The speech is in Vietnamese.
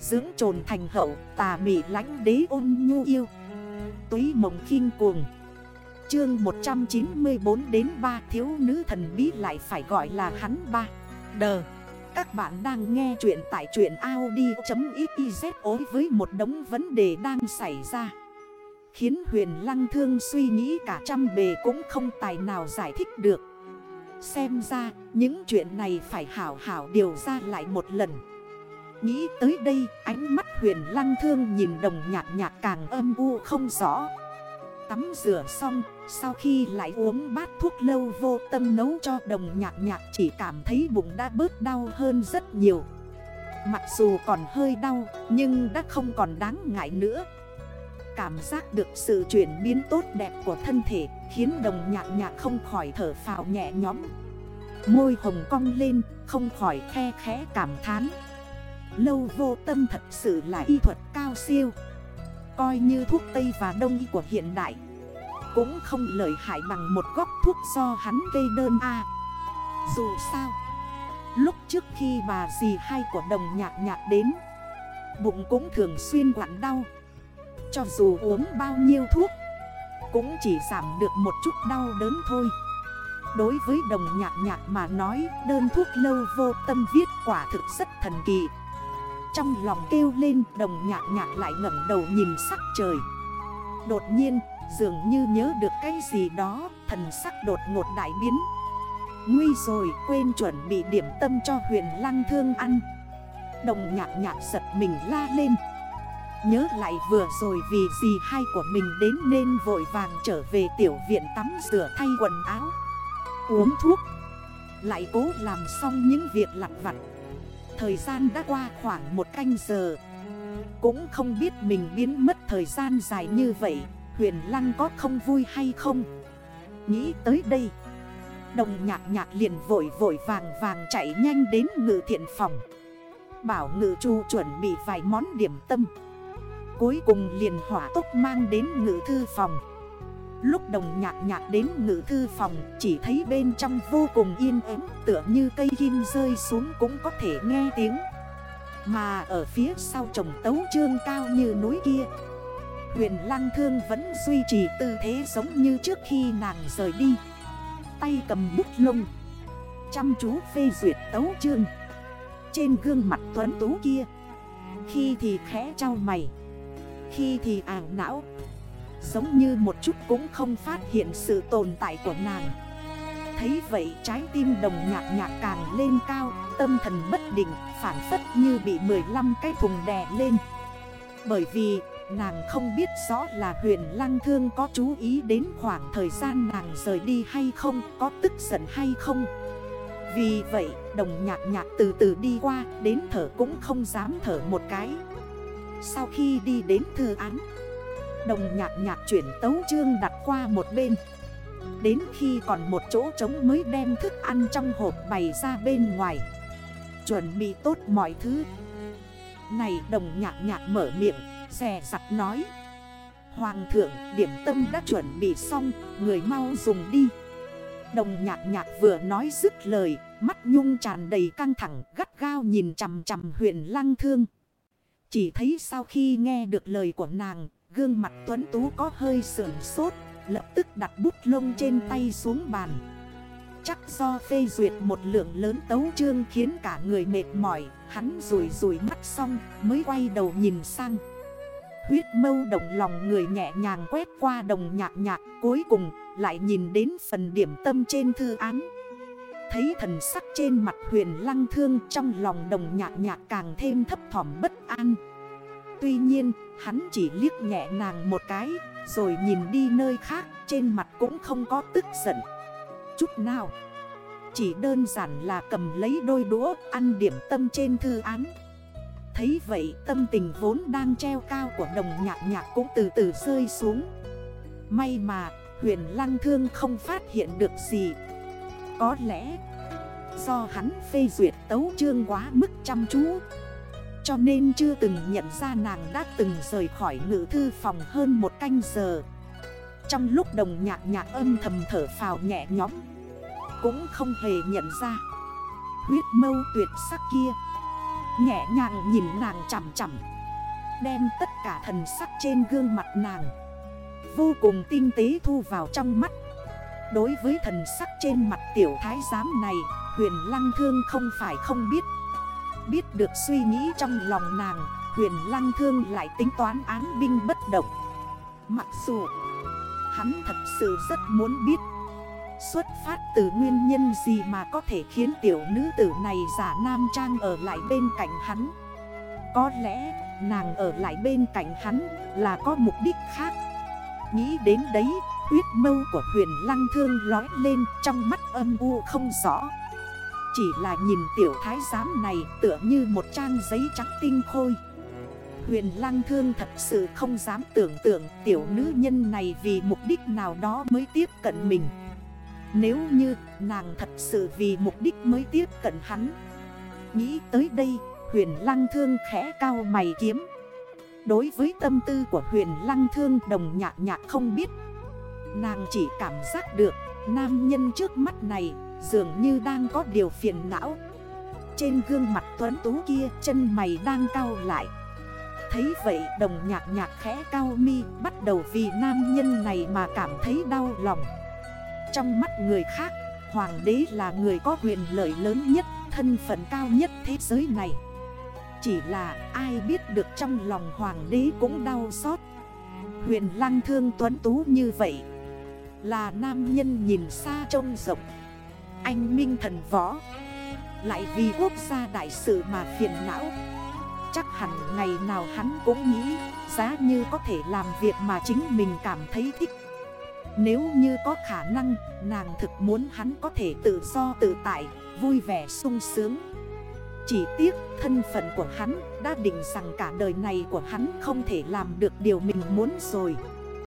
Dưỡng trồn thành hậu, tà mị lánh đế ôn nhu yêu. Túy mộng khinh cuồng. Chương 194 đến 3 thiếu nữ thần bí lại phải gọi là hắn ba. Đờ Các bạn đang nghe chuyện tại chuyện Audi.xyz ối với một đống vấn đề đang xảy ra. Khiến huyền lăng thương suy nghĩ cả trăm bề cũng không tài nào giải thích được. Xem ra, những chuyện này phải hảo hảo điều ra lại một lần. Nghĩ tới đây, ánh mắt huyền lăng thương nhìn đồng nhạc nhạc càng âm u không rõ. Tắm rửa xong, sau khi lại uống bát thuốc lâu vô tâm nấu cho đồng nhạc nhạc chỉ cảm thấy bụng đã bớt đau hơn rất nhiều. Mặc dù còn hơi đau, nhưng đã không còn đáng ngại nữa. Cảm giác được sự chuyển biến tốt đẹp của thân thể Khiến đồng nhạc nhạc không khỏi thở phào nhẹ nhõm. Môi hồng cong lên, không khỏi khe khẽ cảm thán. Lâu vô tâm thật sự là y thuật cao siêu. Coi như thuốc Tây và Đông y của hiện đại. Cũng không lợi hại bằng một góc thuốc do hắn gây đơn A. Dù sao, Lúc trước khi bà dì hai của đồng nhạc nhạc đến, Bụng cũng thường xuyên quặn đau. Cho dù uống bao nhiêu thuốc, Cũng chỉ giảm được một chút đau đớn thôi. Đối với đồng nhạc nhạc mà nói, Đơn thuốc lâu vô tâm viết quả thực rất thần kỳ trong lòng kêu lên, đồng nhạc nhạc lại ngẩn đầu nhìn sắc trời. Đột nhiên, dường như nhớ được cái gì đó, Thần sắc đột ngột đại biến. Nguy rồi, quên chuẩn bị điểm tâm cho huyền lăng thương ăn. Đồng nhạc nhạc giật mình la lên. Nhớ lại vừa rồi vì gì hai của mình đến nên vội vàng trở về tiểu viện tắm rửa thay quần áo, Uống thuốc. Lại cố làm xong những việc lặt vặt. Thời gian đã qua khoảng một canh giờ. Cũng không biết mình biến mất thời gian dài như vậy, Huyền Lăng có không vui hay không? Nghĩ tới đây, Đồng nhạc nhạc liền vội vội vàng vàng chạy nhanh đến ngự thiện phòng. Bảo ngự chu chuẩn bị vài món điểm tâm. Cuối cùng liền hỏa tốc mang đến ngự thư phòng. Lúc đồng nhạc nhạc đến ngữ thư phòng Chỉ thấy bên trong vô cùng yên ấm, Tựa như cây kim rơi xuống cũng có thể nghe tiếng. Mà ở phía sau trồng tấu trương cao như núi kia Huyền Lăng Thương vẫn duy trì tư thế giống như trước khi nàng rời đi. Tay cầm bút lông Chăm chú phê duyệt tấu trương Trên gương mặt tuấn tú kia Khi thì khẽ trao mày Khi thì ảo não. Giống như một chút cũng không phát hiện sự tồn tại của nàng. Thấy vậy, trái tim đồng nhạc nhạc càng lên cao, Tâm thần bất định, phản phất như bị 15 cái thùng đè lên. Bởi vì, nàng không biết rõ là huyền lăng thương có chú ý đến khoảng thời gian nàng rời đi hay không, Có tức giận hay không. Vì vậy, đồng nhạc nhạc từ từ đi qua, Đến thở cũng không dám thở một cái. Sau khi đi đến thư án Đồng nhạc nhạc chuyển tấu chương đặt qua một bên. Đến khi còn một chỗ trống mới đem thức ăn trong hộp bày ra bên ngoài. Chuẩn bị tốt mọi thứ. Này đồng nhạc nhạc mở miệng, Xè sặt nói. Hoàng thượng, điểm tâm đã chuẩn bị xong, Người mau dùng đi. Đồng nhạc nhạc vừa nói dứt lời, Mắt nhung tràn đầy căng thẳng, Gắt gao nhìn chầm chầm huyện lăng thương. Chỉ thấy sau khi nghe được lời của nàng Gương mặt tuấn tú có hơi sườn sốt, Lập tức đặt bút lông trên tay xuống bàn. Chắc do phê duyệt một lượng lớn tấu trương khiến cả người mệt mỏi, Hắn rủi rủi mắt xong, mới quay đầu nhìn sang. Huyết mâu động lòng người nhẹ nhàng quét qua đồng nhạc nhạc, Cuối cùng lại nhìn đến phần điểm tâm trên thư án. Thấy thần sắc trên mặt huyền lăng thương trong lòng đồng nhạc nhạc càng thêm thấp thỏm bất an. Tuy nhiên, hắn chỉ liếc nhẹ nàng một cái, Rồi nhìn đi nơi khác, trên mặt cũng không có tức giận. Chút nào, Chỉ đơn giản là cầm lấy đôi đũa, ăn điểm tâm trên thư án. Thấy vậy, tâm tình vốn đang treo cao của đồng nhạc nhạc cũng từ từ rơi xuống. May mà, huyền lăng thương không phát hiện được gì. Có lẽ, do hắn phê duyệt tấu trương quá mức chăm chú cho nên chưa từng nhận ra nàng đã từng rời khỏi ngữ thư phòng hơn một canh giờ. Trong lúc đồng nhạc nhạc âm thầm thở phào nhẹ nhõm, Cũng không hề nhận ra. Huyết mâu tuyệt sắc kia, Nhẹ nhàng nhìn nàng chằm chằm, Đem tất cả thần sắc trên gương mặt nàng, Vô cùng tinh tế thu vào trong mắt. Đối với thần sắc trên mặt tiểu thái giám này, Huyền lăng thương không phải không biết. Biết được suy nghĩ trong lòng nàng, Huyền lăng thương lại tính toán án binh bất động. Mặc dù, Hắn thật sự rất muốn biết, Xuất phát từ nguyên nhân gì mà có thể khiến tiểu nữ tử này giả nam trang ở lại bên cạnh hắn. Có lẽ, nàng ở lại bên cạnh hắn là có mục đích khác. Nghĩ đến đấy, huyết mâu của huyền lăng thương lói lên trong mắt âm u không rõ. Chỉ là nhìn tiểu thái giám này tựa như một trang giấy trắng tinh khôi. Huyền lăng thương thật sự không dám tưởng tượng tiểu nữ nhân này vì mục đích nào đó mới tiếp cận mình. Nếu như nàng thật sự vì mục đích mới tiếp cận hắn, Nghĩ tới đây, huyền lăng thương khẽ cao mày kiếm. Đối với tâm tư của huyền lăng thương đồng nhạc nhạc không biết, Nàng chỉ cảm giác được nam nhân trước mắt này dường như đang có điều phiền não. Trên gương mặt tuấn tú kia, chân mày đang cao lại. Thấy vậy, đồng nhạc nhạc khẽ cao mi, Bắt đầu vì nam nhân này mà cảm thấy đau lòng. Trong mắt người khác, Hoàng đế là người có quyền lợi lớn nhất, Thân phận cao nhất thế giới này. Chỉ là ai biết được trong lòng hoàng đế cũng đau xót. Huyền lăng thương tuấn tú như vậy, Là nam nhân nhìn xa trông rộng. Anh minh thần võ. Lại vì quốc gia đại sự mà phiền não. Chắc hẳn ngày nào hắn cũng nghĩ, Giá như có thể làm việc mà chính mình cảm thấy thích. Nếu như có khả năng, Nàng thực muốn hắn có thể tự do tự tại, Vui vẻ sung sướng. Chỉ tiếc thân phận của hắn Đã định rằng cả đời này của hắn Không thể làm được điều mình muốn rồi.